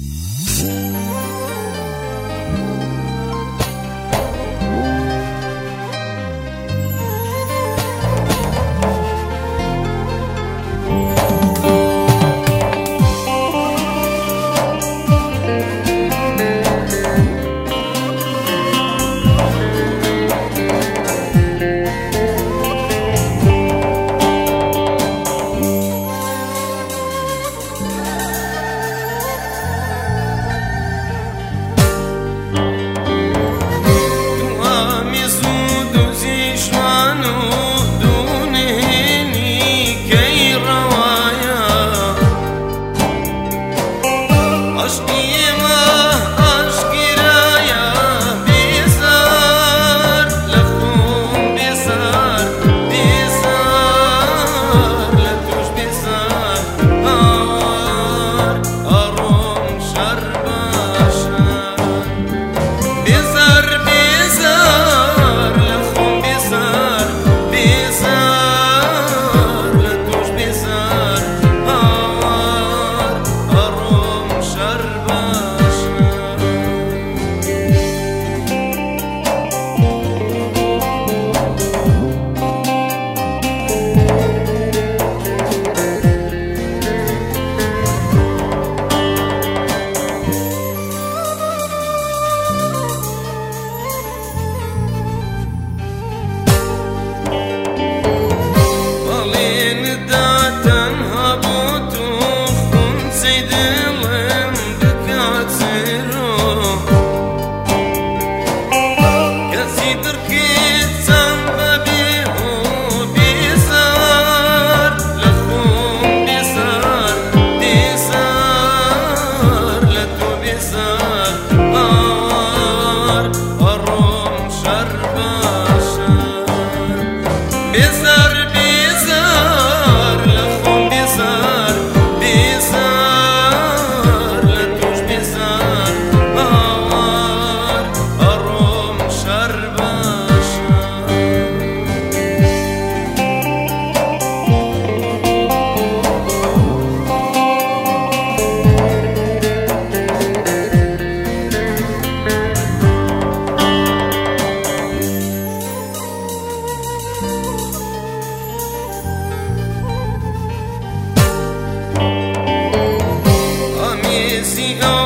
Mm-hmm. Oh. Arbaa easy.